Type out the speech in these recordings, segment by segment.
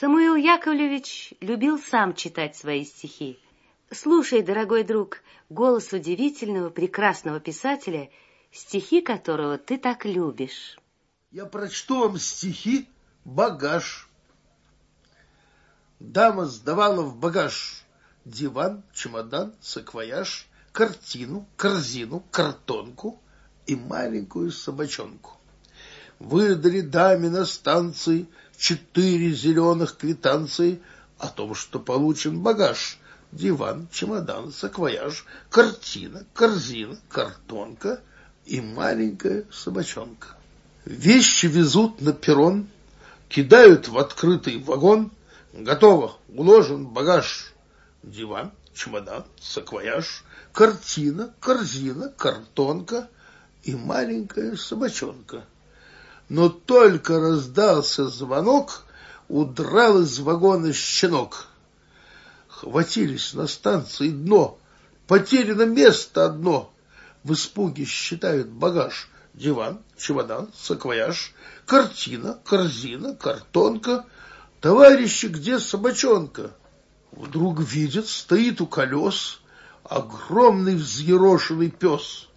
Самуил Яковлевич любил сам читать свои стихи. Слушай, дорогой друг, голос удивительного, прекрасного писателя, стихи которого ты так любишь. Я прочту вам стихи «Багаж». Дама сдавала в багаж диван, чемодан, саквояж, картину, корзину, картонку и маленькую собачонку. Выдали даме на станции четыре зеленых квитанции о том, что получен багаж. Диван, чемодан, саквояж, картина, корзина, картонка и маленькая собачонка. Вещи везут на перрон, кидают в открытый вагон. Готово, уложен багаж. Диван, чемодан, саквояж, картина, корзина, картонка и маленькая собачонка но только раздался звонок, удрал из вагона щенок. Хватились на станции дно, потеряно место одно. В испуге считают багаж, диван, чемодан, саквояж, картина, корзина, картонка. Товарищи, где собачонка? Вдруг видят, стоит у колес огромный взъерошенный пес.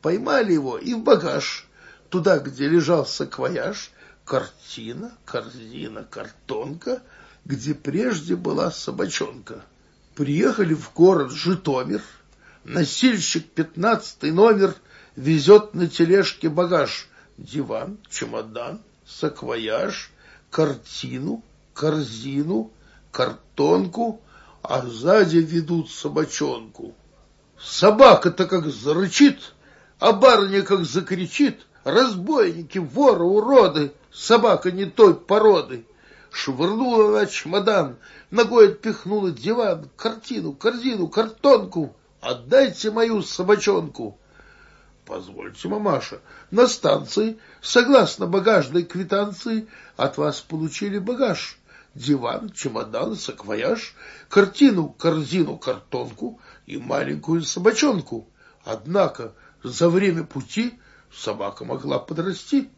Поймали его и в багаж туда, где лежал саквояж, картина, корзина, картонка, где прежде была собачонка. Приехали в город Житомир, носильщик пятнадцатый номер везет на тележке багаж, диван, чемодан, саквояж, картину, корзину, картонку, а сзади ведут собачонку. Собака-то как зарычит, а барыня как закричит — разбойники, воры, уроды, собака не той породы. Швырнула на чемодан, ногой отпихнула диван, картину, корзину, картонку. Отдайте мою собачонку. Позвольте, мамаша, на станции, согласно багажной квитанции, от вас получили багаж. Диван, чемодан, саквояж, картину, корзину, картонку и маленькую собачонку. Однако за время пути собака могла подрасти.